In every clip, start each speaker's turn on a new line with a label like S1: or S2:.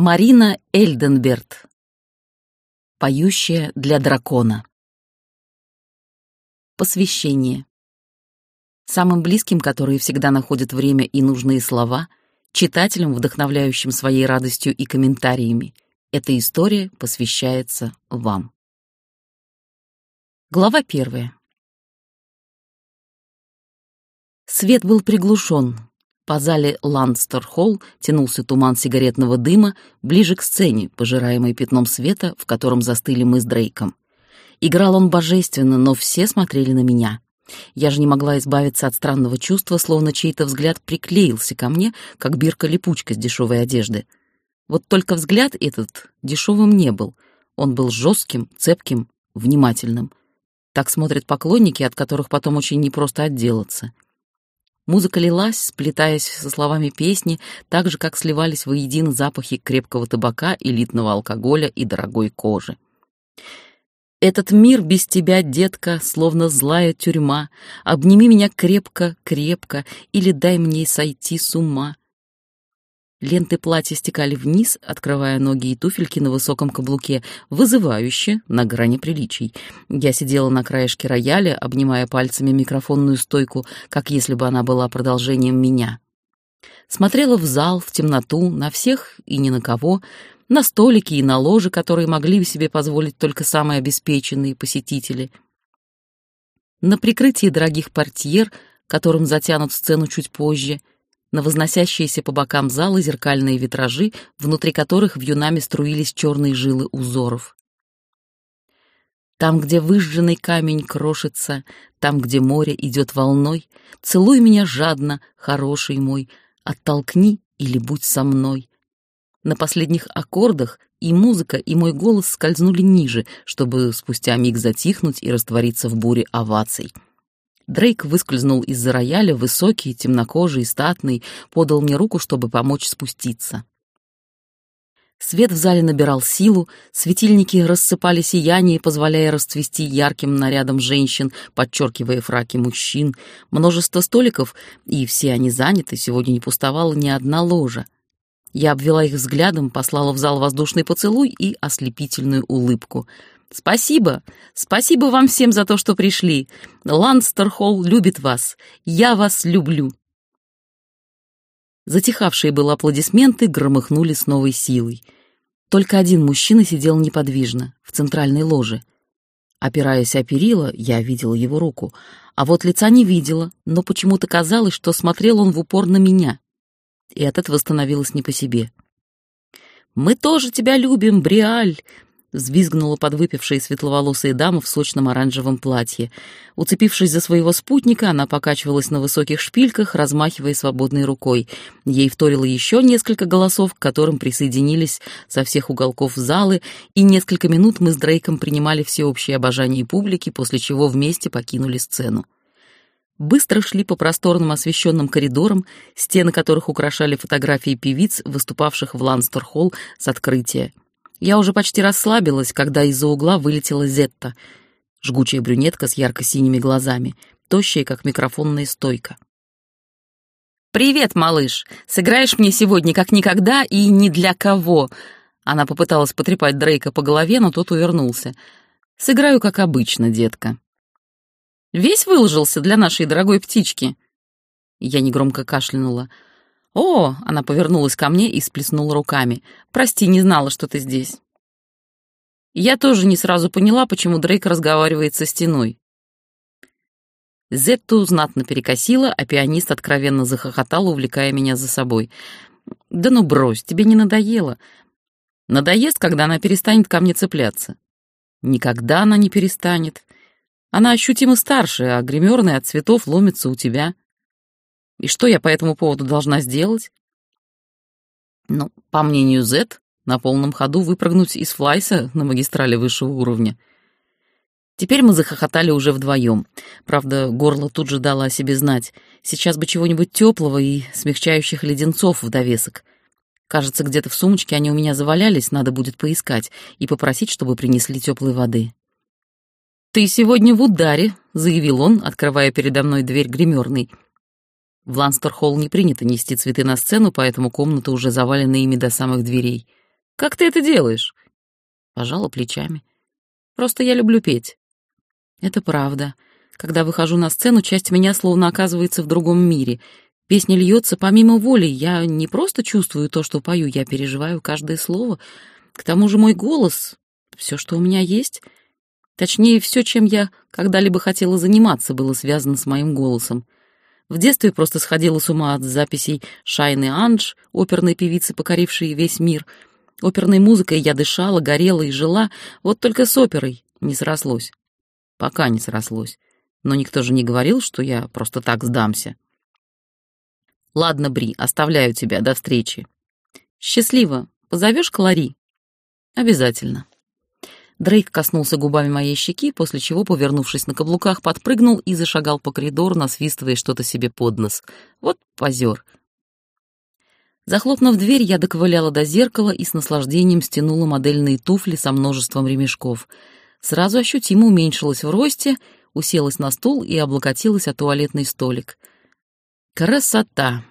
S1: Марина Эльденберт. Поющая для дракона. Посвящение. Самым близким, которые всегда находят время и нужные слова, читателям, вдохновляющим своей радостью и комментариями, эта история посвящается вам. Глава первая. Свет был приглушен. По зале Ландстер-холл тянулся туман сигаретного дыма ближе к сцене, пожираемой пятном света, в котором застыли мы с Дрейком. Играл он божественно, но все смотрели на меня. Я же не могла избавиться от странного чувства, словно чей-то взгляд приклеился ко мне, как бирка-липучка с дешевой одежды. Вот только взгляд этот дешевым не был. Он был жестким, цепким, внимательным. Так смотрят поклонники, от которых потом очень непросто отделаться. Музыка лилась, сплетаясь со словами песни, так же, как сливались воедино запахи крепкого табака, элитного алкоголя и дорогой кожи. «Этот мир без тебя, детка, словно злая тюрьма. Обними меня крепко-крепко или дай мне сойти с ума. Ленты платья стекали вниз, открывая ноги и туфельки на высоком каблуке, вызывающе, на грани приличий. Я сидела на краешке рояля, обнимая пальцами микрофонную стойку, как если бы она была продолжением меня. Смотрела в зал, в темноту, на всех и ни на кого, на столики и на ложи, которые могли себе позволить только самые обеспеченные посетители. На прикрытии дорогих портьер, которым затянут сцену чуть позже — на возносящиеся по бокам зала зеркальные витражи, внутри которых вьюнами струились черные жилы узоров. Там, где выжженный камень крошится, там, где море идет волной, целуй меня жадно, хороший мой, оттолкни или будь со мной. На последних аккордах и музыка, и мой голос скользнули ниже, чтобы спустя миг затихнуть и раствориться в буре оваций. Дрейк выскользнул из-за рояля, высокий, темнокожий, статный, подал мне руку, чтобы помочь спуститься. Свет в зале набирал силу, светильники рассыпали сияние, позволяя расцвести ярким нарядом женщин, подчеркивая фраки мужчин. Множество столиков, и все они заняты, сегодня не пустовала ни одна ложа. Я обвела их взглядом, послала в зал воздушный поцелуй и ослепительную улыбку — Спасибо. Спасибо вам всем за то, что пришли. Ланстерхолл любит вас. Я вас люблю. Затихавшие было аплодисменты громыхнули с новой силой. Только один мужчина сидел неподвижно, в центральной ложе. Опираясь о перила, я видела его руку, а вот лица не видела, но почему-то казалось, что смотрел он в упор на меня. И от этого становилось не по себе. «Мы тоже тебя любим, Бриаль!» Взвизгнула подвыпившая светловолосая дама в сочном оранжевом платье. Уцепившись за своего спутника, она покачивалась на высоких шпильках, размахивая свободной рукой. Ей вторило еще несколько голосов, к которым присоединились со всех уголков залы, и несколько минут мы с Дрейком принимали всеобщее обожание публики, после чего вместе покинули сцену. Быстро шли по просторным освещенным коридорам, стены которых украшали фотографии певиц, выступавших в Ланстер-холл с открытия. Я уже почти расслабилась, когда из-за угла вылетела Зетта, жгучая брюнетка с ярко-синими глазами, тощая, как микрофонная стойка. «Привет, малыш! Сыграешь мне сегодня как никогда и ни для кого!» Она попыталась потрепать Дрейка по голове, но тот увернулся. «Сыграю как обычно, детка». «Весь выложился для нашей дорогой птички?» Я негромко кашлянула. «О!» — она повернулась ко мне и сплеснула руками. «Прости, не знала, что ты здесь». Я тоже не сразу поняла, почему Дрейк разговаривает со стеной. Зетту знатно перекосила, а пианист откровенно захохотал, увлекая меня за собой. «Да ну брось, тебе не надоело?» «Надоест, когда она перестанет ко мне цепляться». «Никогда она не перестанет. Она ощутимо старше, а гримерный от цветов ломится у тебя». И что я по этому поводу должна сделать? Ну, по мнению Z, на полном ходу выпрыгнуть из флайса на магистрали высшего уровня. Теперь мы захохотали уже вдвоем. Правда, горло тут же дало о себе знать. Сейчас бы чего-нибудь теплого и смягчающих леденцов в довесок. Кажется, где-то в сумочке они у меня завалялись, надо будет поискать и попросить, чтобы принесли теплой воды. «Ты сегодня в ударе», — заявил он, открывая передо мной дверь гримерной — в Ланстерхолл не принято нести цветы на сцену, поэтому комната уже завалена ими до самых дверей. Как ты это делаешь?» Пожала плечами. «Просто я люблю петь». «Это правда. Когда выхожу на сцену, часть меня словно оказывается в другом мире. Песня льется помимо воли. Я не просто чувствую то, что пою, я переживаю каждое слово. К тому же мой голос — все, что у меня есть. Точнее, все, чем я когда-либо хотела заниматься, было связано с моим голосом. В детстве просто сходила с ума от записей Шайны Анж, оперной певицы, покорившей весь мир. Оперной музыкой я дышала, горела и жила, вот только с оперой не срослось. Пока не срослось но никто же не говорил, что я просто так сдамся. Ладно, Бри, оставляю тебя, до встречи. Счастливо. Позовешь Клари? Обязательно. Дрейк коснулся губами моей щеки, после чего, повернувшись на каблуках, подпрыгнул и зашагал по коридору, насвистывая что-то себе под нос. Вот позер. Захлопнув дверь, я доковыляла до зеркала и с наслаждением стянула модельные туфли со множеством ремешков. Сразу ощутимо уменьшилась в росте уселась на стул и облокотилась о туалетный столик. Красота!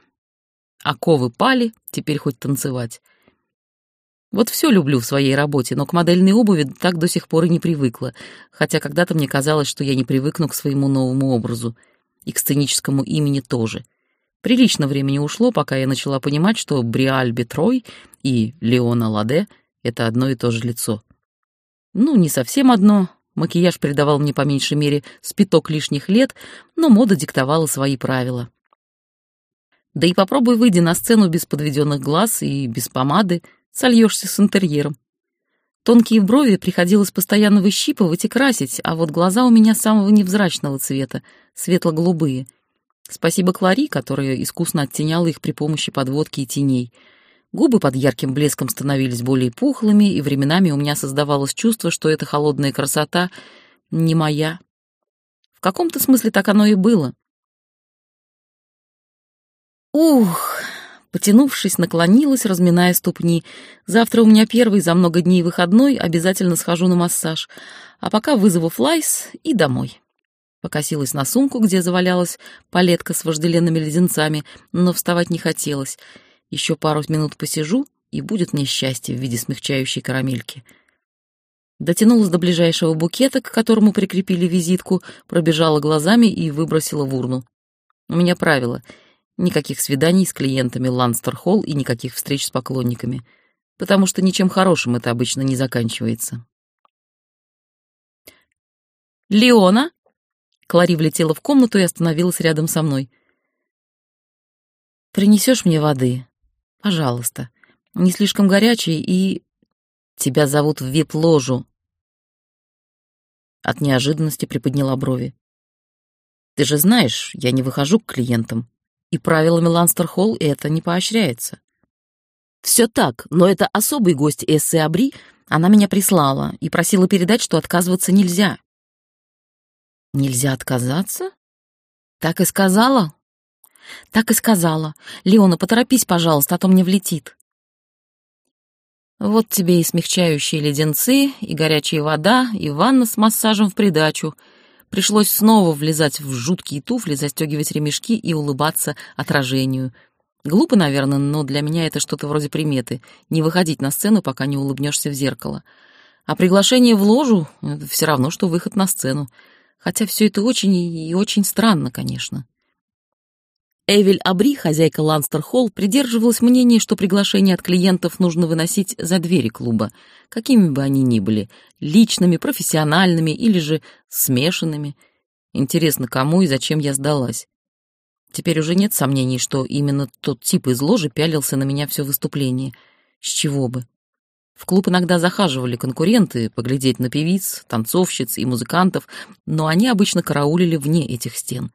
S1: Оковы пали, теперь хоть танцевать. Вот все люблю в своей работе, но к модельной обуви так до сих пор и не привыкла, хотя когда-то мне казалось, что я не привыкну к своему новому образу. И к сценическому имени тоже. Прилично времени ушло, пока я начала понимать, что Бриаль Бетрой и Леона Ладе — это одно и то же лицо. Ну, не совсем одно, Макияж придавал мне по меньшей мере спиток лишних лет, но мода диктовала свои правила. Да и попробуй выйди на сцену без подведенных глаз и без помады, сольешься с интерьером. Тонкие брови приходилось постоянно выщипывать и красить, а вот глаза у меня самого невзрачного цвета, светло-голубые. Спасибо Клари, которая искусно оттеняла их при помощи подводки и теней — Губы под ярким блеском становились более пухлыми, и временами у меня создавалось чувство, что эта холодная красота не моя. В каком-то смысле так оно и было. Ух! Потянувшись, наклонилась, разминая ступни. Завтра у меня первый за много дней выходной, обязательно схожу на массаж. А пока вызову флайс и домой. Покосилась на сумку, где завалялась палетка с вожделенными леденцами, но вставать не хотелось — еще пару минут посижу, и будет мне счастье в виде смягчающей карамельки. Дотянулась до ближайшего букета, к которому прикрепили визитку, пробежала глазами и выбросила в урну. У меня правило — никаких свиданий с клиентами Ланстер-Холл и никаких встреч с поклонниками, потому что ничем хорошим это обычно не заканчивается. «Леона!» Клари влетела в комнату и остановилась рядом со мной. «Принесешь мне воды?» Пожалуйста, не слишком горячий и... Тебя зовут в вип-ложу. От неожиданности приподняла брови. Ты же знаешь, я не выхожу к клиентам, и правилами Ланстер-Холл это не поощряется. Все так, но это особый гость Эссы Абри, она меня прислала и просила передать, что отказываться нельзя. Нельзя отказаться? Так и сказала, так и сказала. «Леона, поторопись, пожалуйста, а то мне влетит». Вот тебе и смягчающие леденцы, и горячая вода, и ванна с массажем в придачу. Пришлось снова влезать в жуткие туфли, застегивать ремешки и улыбаться отражению. Глупо, наверное, но для меня это что-то вроде приметы — не выходить на сцену, пока не улыбнешься в зеркало. А приглашение в ложу — это все равно, что выход на сцену. Хотя все это очень и очень странно, конечно. Эвель Абри, хозяйка Ланстер-Холл, придерживалась мнения, что приглашения от клиентов нужно выносить за двери клуба, какими бы они ни были, личными, профессиональными или же смешанными. Интересно, кому и зачем я сдалась. Теперь уже нет сомнений, что именно тот тип из ложи пялился на меня все выступление. С чего бы? В клуб иногда захаживали конкуренты поглядеть на певиц, танцовщиц и музыкантов, но они обычно караулили вне этих стен.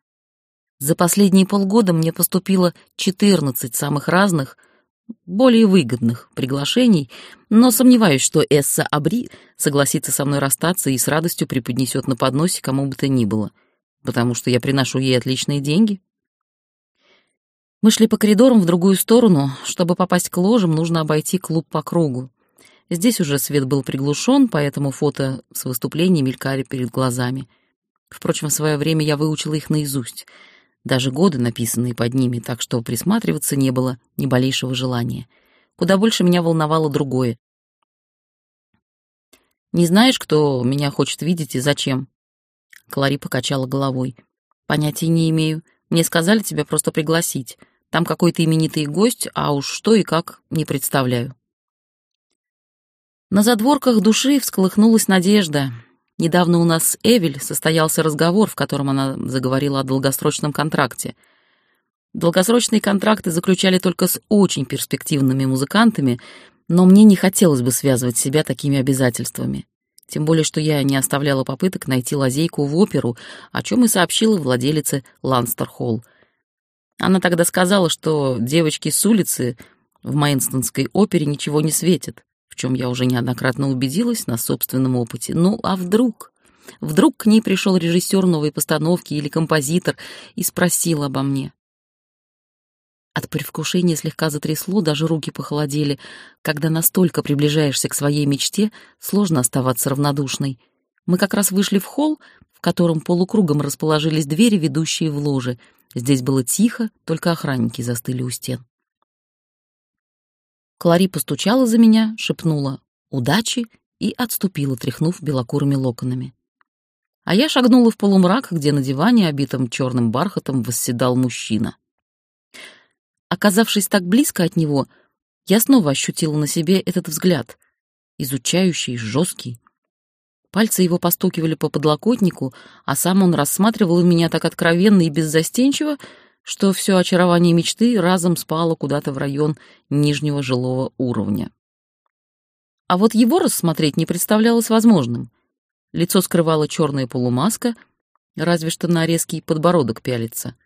S1: За последние полгода мне поступило 14 самых разных, более выгодных приглашений, но сомневаюсь, что Эсса Абри согласится со мной расстаться и с радостью преподнесет на подносе кому бы то ни было, потому что я приношу ей отличные деньги. Мы шли по коридорам в другую сторону. Чтобы попасть к ложам, нужно обойти клуб по кругу. Здесь уже свет был приглушен, поэтому фото с выступлений мелькали перед глазами. Впрочем, в свое время я выучила их наизусть — даже годы, написанные под ними, так что присматриваться не было ни малейшего желания. Куда больше меня волновало другое. Не знаешь, кто меня хочет видеть и зачем?» Клари покачала головой. «Понятия не имею. Мне сказали тебя просто пригласить. Там какой-то именитый гость, а уж что и как, не представляю». На задворках души всколыхнулась надежда. Недавно у нас с Эвель состоялся разговор, в котором она заговорила о долгосрочном контракте. Долгосрочные контракты заключали только с очень перспективными музыкантами, но мне не хотелось бы связывать себя такими обязательствами. Тем более, что я не оставляла попыток найти лазейку в оперу, о чем и сообщила владелице Ланстер Холл. Она тогда сказала, что девочки с улицы в Майнстонской опере ничего не светят в чем я уже неоднократно убедилась на собственном опыте. Ну, а вдруг? Вдруг к ней пришел режиссер новой постановки или композитор и спросил обо мне. От предвкушения слегка затрясло, даже руки похолодели. Когда настолько приближаешься к своей мечте, сложно оставаться равнодушной. Мы как раз вышли в холл, в котором полукругом расположились двери, ведущие в ложе. Здесь было тихо, только охранники застыли у стен. Клари постучала за меня, шепнула «удачи» и отступила, тряхнув белокурыми локонами. А я шагнула в полумрак, где на диване, обитом черным бархатом, восседал мужчина. Оказавшись так близко от него, я снова ощутила на себе этот взгляд, изучающий, жесткий. Пальцы его постукивали по подлокотнику, а сам он рассматривал меня так откровенно и беззастенчиво, что все очарование мечты разом спало куда-то в район нижнего жилого уровня. А вот его рассмотреть не представлялось возможным. Лицо скрывала черная полумаска, разве что на резкий подбородок пялится.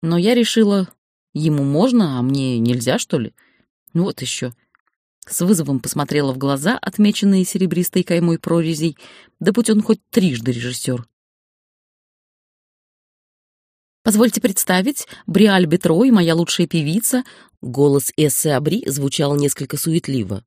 S1: Но я решила, ему можно, а мне нельзя, что ли? Ну вот еще. С вызовом посмотрела в глаза, отмеченные серебристой каймой прорезей, да будь он хоть трижды режиссер. Позвольте представить, Бриаль Бетрой, моя лучшая певица. Голос Эссы Абри звучал несколько суетливо.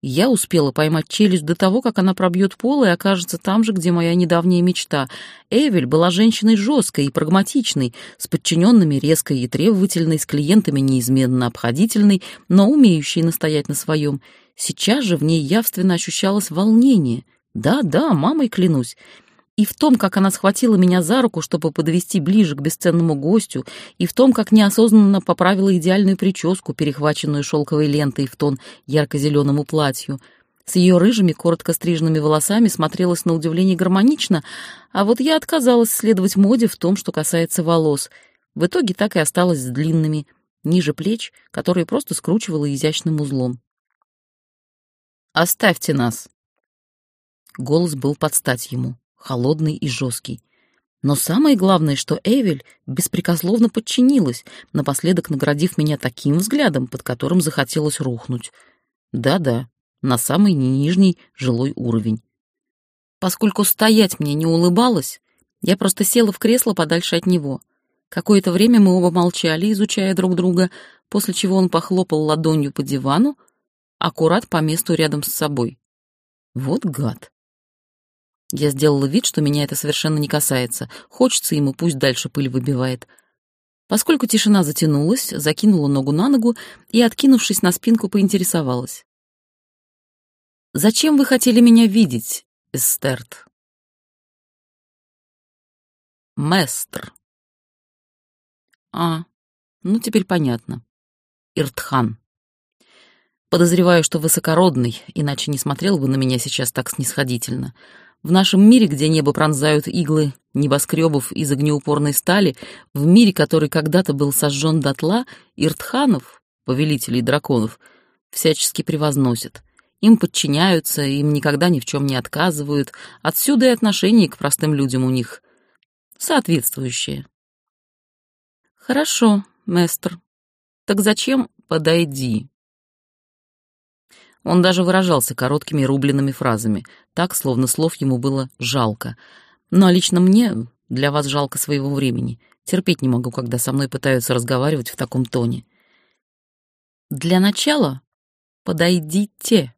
S1: Я успела поймать челюсть до того, как она пробьет пол и окажется там же, где моя недавняя мечта. Эвель была женщиной жесткой и прагматичной, с подчиненными резкой и требовательной, с клиентами неизменно обходительной, но умеющей настоять на своем. Сейчас же в ней явственно ощущалось волнение. Да-да, мамой клянусь и в том, как она схватила меня за руку, чтобы подвести ближе к бесценному гостю, и в том, как неосознанно поправила идеальную прическу, перехваченную шелковой лентой в тон ярко-зеленому платью. С ее рыжими, коротко стриженными волосами смотрелась на удивление гармонично, а вот я отказалась следовать моде в том, что касается волос. В итоге так и осталась с длинными, ниже плеч, которые просто скручивала изящным узлом. «Оставьте нас!» Голос был под стать ему холодный и жесткий. Но самое главное, что Эвель беспрекословно подчинилась, напоследок наградив меня таким взглядом, под которым захотелось рухнуть. Да-да, на самый нижний жилой уровень. Поскольку стоять мне не улыбалось, я просто села в кресло подальше от него. Какое-то время мы оба молчали, изучая друг друга, после чего он похлопал ладонью по дивану, аккурат по месту рядом с собой. Вот гад. Я сделала вид, что меня это совершенно не касается. Хочется ему, пусть дальше пыль выбивает. Поскольку тишина затянулась, закинула ногу на ногу и, откинувшись на спинку, поинтересовалась. «Зачем вы хотели меня видеть, Эстерт?» «Местр». «А, ну теперь понятно. Иртхан». Подозреваю, что высокородный, иначе не смотрел бы на меня сейчас так снисходительно. В нашем мире, где небо пронзают иглы небоскребов из огнеупорной стали, в мире, который когда-то был сожжен дотла, иртханов, повелителей драконов, всячески превозносят. Им подчиняются, им никогда ни в чем не отказывают. Отсюда и отношение к простым людям у них соответствующее. Хорошо, мэстр. Так зачем подойди? Он даже выражался короткими рубленными фразами, так, словно слов ему было жалко. Ну а лично мне для вас жалко своего времени. Терпеть не могу, когда со мной пытаются разговаривать в таком тоне. Для начала подойдите.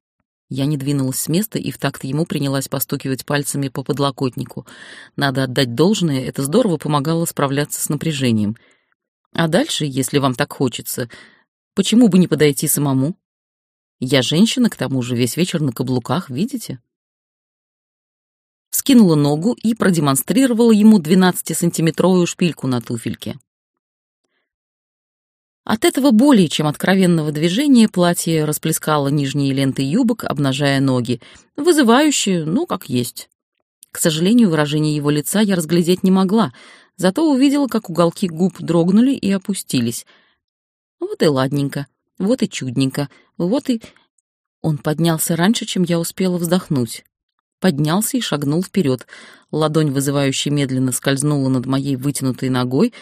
S1: Я не двинулась с места и в такт ему принялась постукивать пальцами по подлокотнику. Надо отдать должное, это здорово помогало справляться с напряжением. А дальше, если вам так хочется, почему бы не подойти самому? Я женщина, к тому же, весь вечер на каблуках, видите? Скинула ногу и продемонстрировала ему 12-сантиметровую шпильку на туфельке. От этого более чем откровенного движения платье расплескало нижние ленты юбок, обнажая ноги, вызывающие, ну, как есть. К сожалению, выражение его лица я разглядеть не могла, зато увидела, как уголки губ дрогнули и опустились. Вот и ладненько, вот и чудненько, вот и... Он поднялся раньше, чем я успела вздохнуть. Поднялся и шагнул вперед. Ладонь, вызывающая медленно скользнула над моей вытянутой ногой,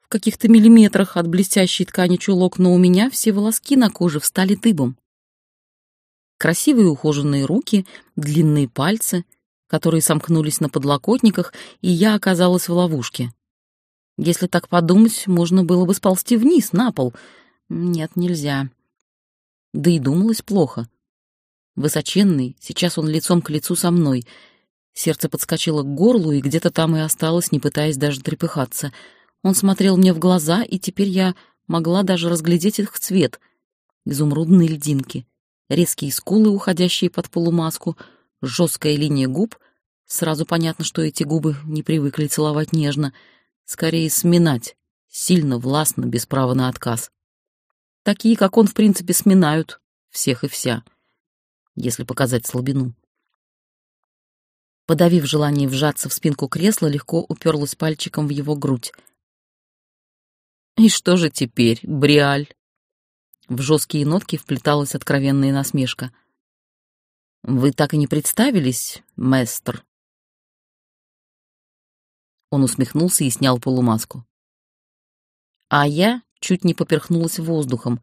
S1: в каких-то миллиметрах от блестящей ткани чулок, но у меня все волоски на коже встали дыбом. Красивые ухоженные руки, длинные пальцы, которые сомкнулись на подлокотниках, и я оказалась в ловушке. Если так подумать, можно было бы сползти вниз, на пол. Нет, нельзя. Да и думалось плохо. Высоченный, сейчас он лицом к лицу со мной. Сердце подскочило к горлу, и где-то там и осталось, не пытаясь даже трепыхаться. Он смотрел мне в глаза, и теперь я могла даже разглядеть их цвет. Изумрудные льдинки, резкие скулы, уходящие под полумаску, жесткая линия губ. Сразу понятно, что эти губы не привыкли целовать нежно. Скорее, сминать. Сильно, властно, без права на отказ. Такие, как он, в принципе, сминают всех и вся если показать слабину. Подавив желание вжаться в спинку кресла, легко уперлась пальчиком в его грудь. «И что же теперь, Бриаль?» В жесткие нотки вплеталась откровенная насмешка. «Вы так и не представились, мэстр?» Он усмехнулся и снял полумаску. А я чуть не поперхнулась воздухом.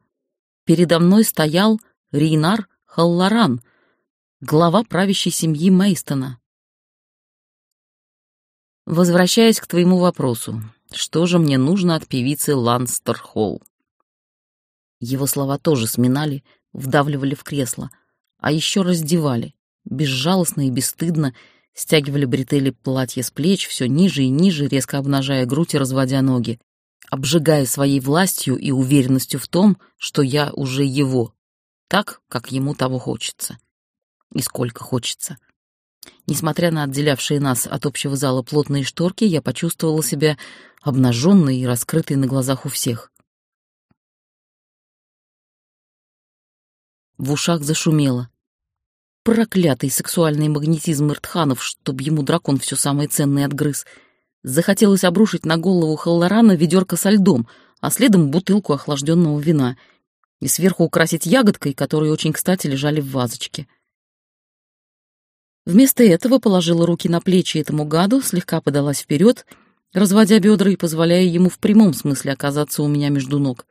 S1: Передо мной стоял Рейнар Халларан, глава правящей семьи Мейстона. Возвращаясь к твоему вопросу, что же мне нужно от певицы Ланстер Холл? Его слова тоже сминали, вдавливали в кресло, а еще раздевали, безжалостно и бесстыдно, стягивали бретели платья с плеч все ниже и ниже, резко обнажая грудь и разводя ноги, обжигая своей властью и уверенностью в том, что я уже его, так, как ему того хочется. И сколько хочется. Несмотря на отделявшие нас от общего зала плотные шторки, я почувствовала себя обнаженной и раскрытой на глазах у всех. В ушах зашумело. Проклятый сексуальный магнетизм Иртханов, чтоб ему дракон все самое ценное отгрыз. Захотелось обрушить на голову Халлорана ведерко со льдом, а следом бутылку охлажденного вина — и сверху украсить ягодкой, которые очень кстати лежали в вазочке. Вместо этого положила руки на плечи этому гаду, слегка подалась вперед, разводя бедра и позволяя ему в прямом смысле оказаться у меня между ног.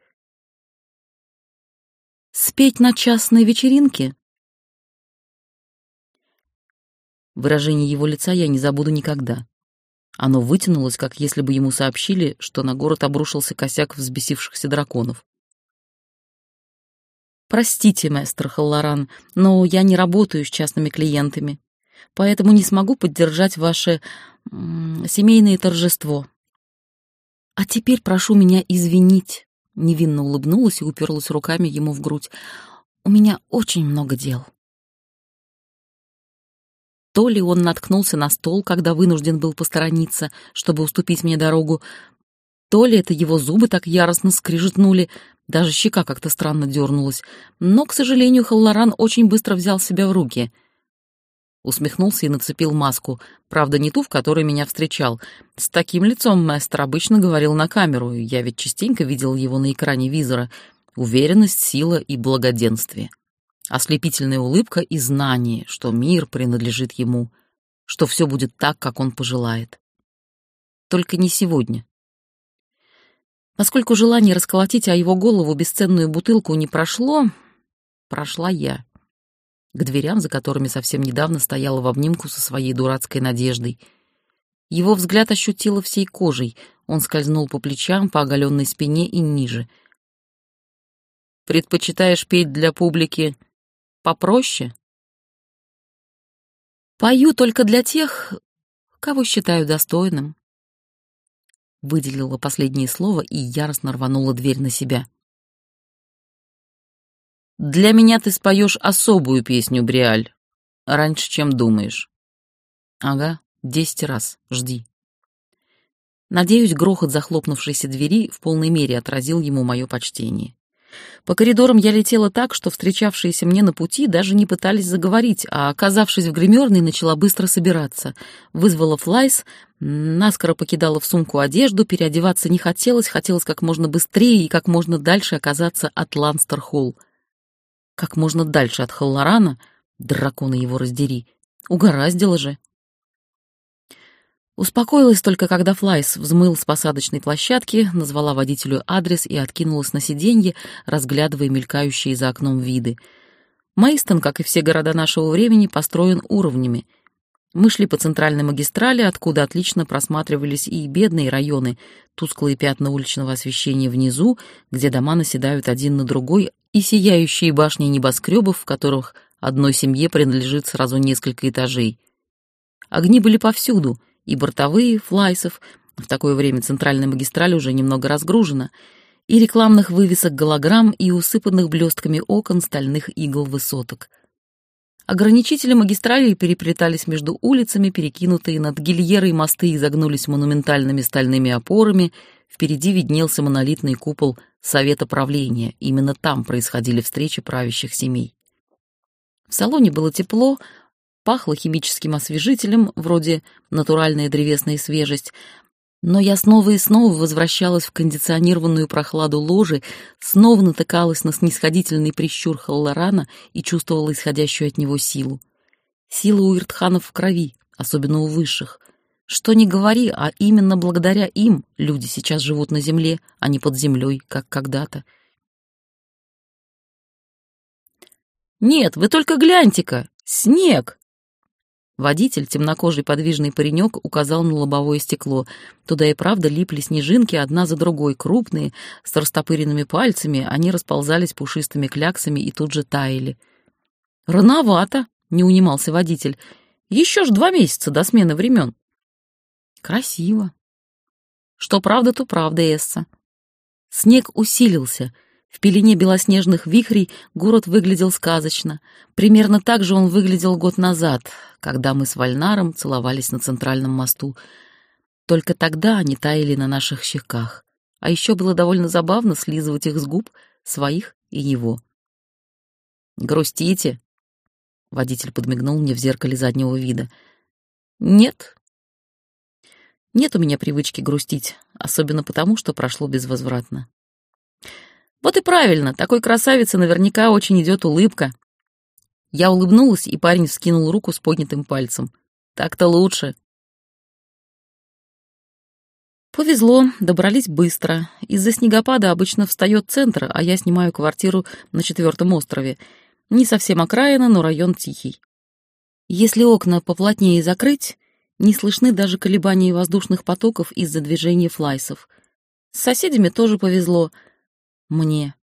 S1: «Спеть на частной вечеринке?» Выражение его лица я не забуду никогда. Оно вытянулось, как если бы ему сообщили, что на город обрушился косяк взбесившихся драконов. Простите, мастер Халлоран, но я не работаю с частными клиентами, поэтому не смогу поддержать ваше семейное торжество. А теперь прошу меня извинить, невинно улыбнулась и уперлась руками ему в грудь. У меня очень много дел. То ли он наткнулся на стол, когда вынужден был посторониться, чтобы уступить мне дорогу, то ли это его зубы так яростно скрижетнули, даже щека как-то странно дернулась. Но, к сожалению, Халлоран очень быстро взял себя в руки. Усмехнулся и нацепил маску. Правда, не ту, в которой меня встречал. С таким лицом мастер обычно говорил на камеру. Я ведь частенько видел его на экране визора. Уверенность, сила и благоденствие. Ослепительная улыбка и знание, что мир принадлежит ему, что все будет так, как он пожелает. Только не сегодня. Поскольку желание расколотить о его голову бесценную бутылку не прошло, прошла я. К дверям, за которыми совсем недавно стояла в обнимку со своей дурацкой надеждой. Его взгляд ощутила всей кожей, он скользнул по плечам, по оголенной спине и ниже. «Предпочитаешь петь для публики попроще?» «Пою только для тех, кого считаю достойным», выделила последнее слово и яростно рванула дверь на себя. Для меня ты споешь особую песню, Бриаль. Раньше, чем думаешь. Ага, десять раз. Жди. Надеюсь, грохот захлопнувшейся двери в полной мере отразил ему мое почтение. По коридорам я летела так, что встречавшиеся мне на пути даже не пытались заговорить, а, оказавшись в гримерной, начала быстро собираться. Вызвала флайс, наскоро покидала в сумку одежду, переодеваться не хотелось, хотелось как можно быстрее и как можно дальше оказаться от Ланстер-Холл. Как можно дальше от Халлорана, дракона его раздери, угораздило же. Успокоилась только, когда Флайс взмыл с посадочной площадки, назвала водителю адрес и откинулась на сиденье, разглядывая мелькающие за окном виды. Мейстон, как и все города нашего времени, построен уровнями. Мы шли по центральной магистрали, откуда отлично просматривались и бедные районы, тусклые пятна уличного освещения внизу, где дома наседают один на другой, и сияющие башни небоскребов, в которых одной семье принадлежит сразу несколько этажей. Огни были повсюду — и бортовые флайсов, в такое время центральная магистраль уже немного разгружена, и рекламных вывесок голограмм и усыпанных блестками окон стальных игл высоток. Ограничители магистралей переплетались между улицами, перекинутые над гильерой мосты изогнулись монументальными стальными опорами, впереди виднелся монолитный купол Совета правления, именно там происходили встречи правящих семей. В салоне было тепло, пахло химическим освежителем, вроде натуральная древесная свежесть, но я снова и снова возвращалась в кондиционированную прохладу ложи, снова натыкалась на снисходительный прищур Халлорана и чувствовала исходящую от него силу. Сила у Иртханов в крови, особенно у высших. Что ни говори, а именно благодаря им люди сейчас живут на земле, а не под землей, как когда-то. «Нет, вы только гляньте-ка! Снег!» Водитель, темнокожий подвижный паренек, указал на лобовое стекло. Туда и правда липли снежинки одна за другой, крупные, с растопыренными пальцами, они расползались пушистыми кляксами и тут же таяли. «Рановато», — не унимался водитель. «Еще ж два месяца до смены времен». «Красиво». «Что правда, то правда, Эсса». Снег усилился — в пелене белоснежных вихрей город выглядел сказочно. Примерно так же он выглядел год назад, когда мы с Вальнаром целовались на центральном мосту. Только тогда они таяли на наших щеках. А еще было довольно забавно слизывать их с губ, своих и его. «Грустите?» — водитель подмигнул мне в зеркале заднего вида. «Нет». «Нет у меня привычки грустить, особенно потому, что прошло безвозвратно». Вот и правильно, такой красавице наверняка очень идет улыбка. Я улыбнулась, и парень вскинул руку с поднятым пальцем. Так-то лучше. Повезло, добрались быстро. Из-за снегопада обычно встает центр, а я снимаю квартиру на четвертом острове. Не совсем окраина, но район тихий. Если окна поплотнее закрыть, не слышны даже колебания воздушных потоков из-за движения флайсов. С соседями тоже повезло — мне.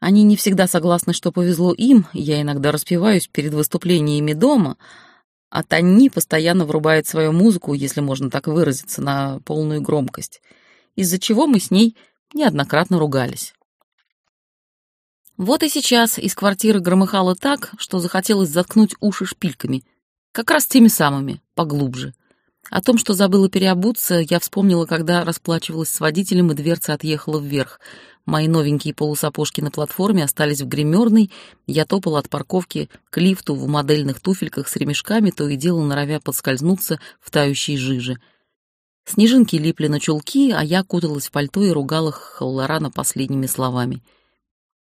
S1: Они не всегда согласны, что повезло им, я иногда распеваюсь перед выступлениями дома, а Танни постоянно врубает свою музыку, если можно так выразиться, на полную громкость, из-за чего мы с ней неоднократно ругались. Вот и сейчас из квартиры громыхало так, что захотелось заткнуть уши шпильками, как раз теми самыми, поглубже. О том, что забыла переобуться, я вспомнила, когда расплачивалась с водителем, и дверца отъехала вверх. Мои новенькие полусапожки на платформе остались в гримерной, я топала от парковки к лифту в модельных туфельках с ремешками, то и дело норовя подскользнуться в тающей жиже. Снежинки липли на чулки, а я куталась в пальто и ругала Халлорана последними словами.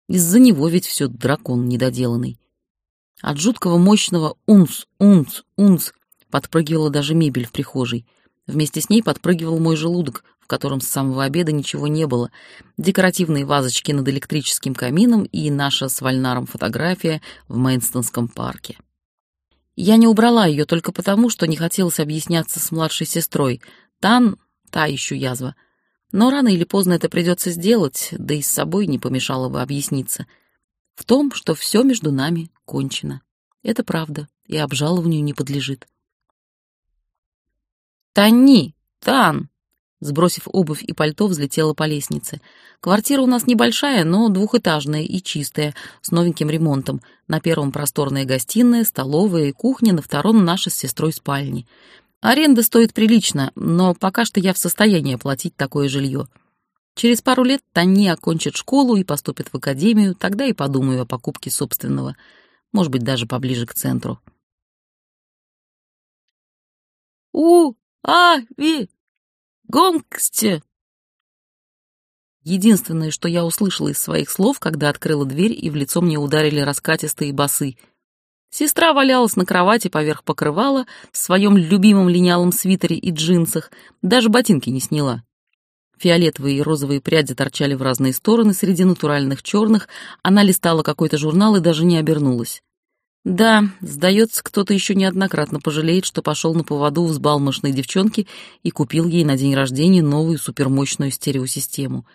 S1: Из-за него ведь все дракон недоделанный. От жуткого мощного «унц, унц, унц» подпрыгивала даже мебель в прихожей. Вместе с ней подпрыгивал мой желудок, в котором с самого обеда ничего не было, декоративные вазочки над электрическим камином и наша с Вальнаром фотография в Мейнстонском парке. Я не убрала ее только потому, что не хотелось объясняться с младшей сестрой. Тан — та еще язва. Но рано или поздно это придется сделать, да и с собой не помешало бы объясниться. В том, что все между нами кончено. Это правда, и обжалованию не подлежит. «Тани! Тан!» Сбросив обувь и пальто, взлетела по лестнице. Квартира у нас небольшая, но двухэтажная и чистая, с новеньким ремонтом. На первом просторная гостиная, столовая и кухня, на втором наша с сестрой спальни. Аренда стоит прилично, но пока что я в состоянии оплатить такое жилье. Через пару лет Тани окончит школу и поступит в академию, тогда и подумаю о покупке собственного, может быть, даже поближе к центру.
S2: «У, а, ви, гонгсте!»
S1: Единственное, что я услышала из своих слов, когда открыла дверь и в лицо мне ударили раскатистые басы. Сестра валялась на кровати поверх покрывала в своем любимом линялом свитере и джинсах, даже ботинки не сняла. Фиолетовые и розовые пряди торчали в разные стороны среди натуральных черных, она листала какой-то журнал и даже не обернулась. Да, сдается, кто-то еще неоднократно пожалеет, что пошел на поводу у взбалмошной девчонки и купил ей на день рождения новую супермощную стереосистему.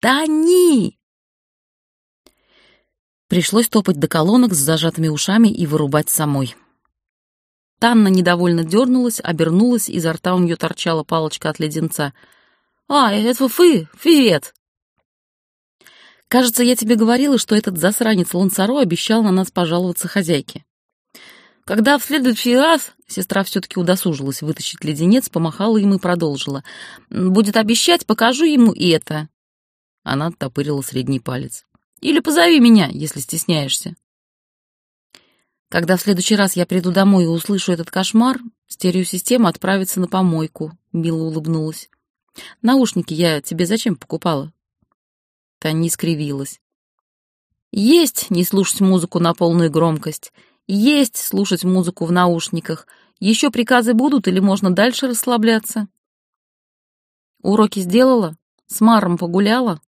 S1: «Тани!» Пришлось топать до колонок с зажатыми ушами и вырубать самой. Танна недовольно дернулась, обернулась, изо рта у нее торчала палочка от леденца — «А, это вы, привет!» «Кажется, я тебе говорила, что этот засранец Лансаро обещал на нас пожаловаться хозяйке». Когда в следующий раз сестра все-таки удосужилась вытащить леденец, помахала им и продолжила. «Будет обещать, покажу ему и это». Она оттопырила средний палец. «Или позови меня, если стесняешься». Когда в следующий раз я приду домой и услышу этот кошмар, стереосистема отправится на помойку, мило улыбнулась. Наушники я тебе зачем покупала?» Таня скривилась. «Есть не слушать музыку на полную громкость, есть слушать музыку в наушниках. Еще приказы будут или можно дальше расслабляться?» «Уроки сделала? С Маром погуляла?»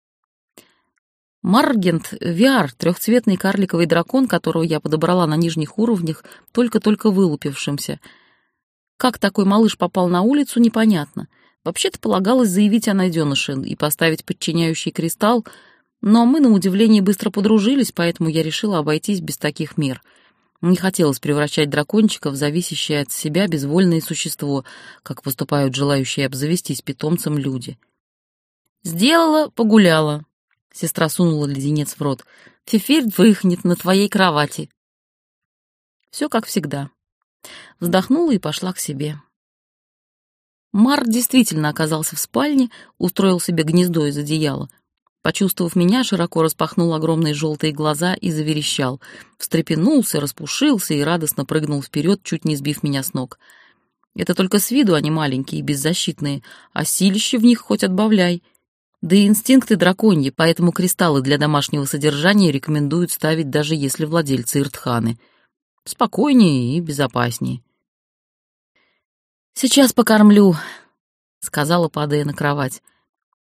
S1: Маргент VR, трехцветный карликовый дракон, которого я подобрала на нижних уровнях, только-только вылупившимся. Как такой малыш попал на улицу, непонятно. Вообще-то полагалось заявить о найденыше и поставить подчиняющий кристалл, но мы, на удивление, быстро подружились, поэтому я решила обойтись без таких мер. Не хотелось превращать дракончика в зависящее от себя безвольное существо, как поступают желающие обзавестись питомцем люди. «Сделала, погуляла», — сестра сунула леденец в рот. «Фифирь выхнет на твоей кровати». Все как всегда. Вздохнула и пошла к себе. Март действительно оказался в спальне, устроил себе гнездо из одеяла. Почувствовав меня, широко распахнул огромные желтые глаза и заверещал. Встрепенулся, распушился и радостно прыгнул вперед, чуть не сбив меня с ног. Это только с виду они маленькие и беззащитные, а силище в них хоть отбавляй. Да и инстинкты драконьи, поэтому кристаллы для домашнего содержания рекомендуют ставить даже если владельцы иртханы. Спокойнее и безопаснее. «Сейчас покормлю», — сказала, падая на кровать.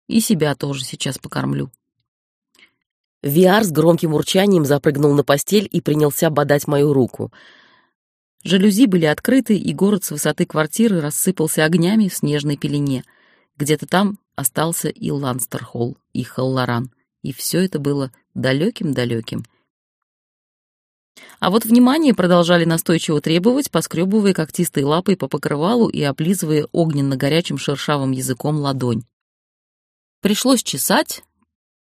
S1: «И себя тоже сейчас покормлю».
S3: Виар с громким урчанием запрыгнул на постель и принялся бодать мою руку.
S1: Жалюзи были открыты, и город с высоты квартиры рассыпался огнями в снежной пелене. Где-то там остался и Ланстерхолл, и Халлоран, и все это было далеким-далеким — а вот внимание продолжали настойчиво требовать, поскребывая когтистой лапой по покрывалу и облизывая огненно-горячим шершавым языком ладонь. Пришлось чесать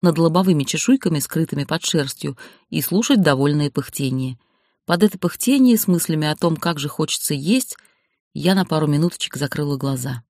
S1: над лобовыми чешуйками, скрытыми под шерстью, и слушать довольное пыхтение. Под это пыхтение с мыслями о том, как же хочется есть, я на пару минуточек закрыла глаза.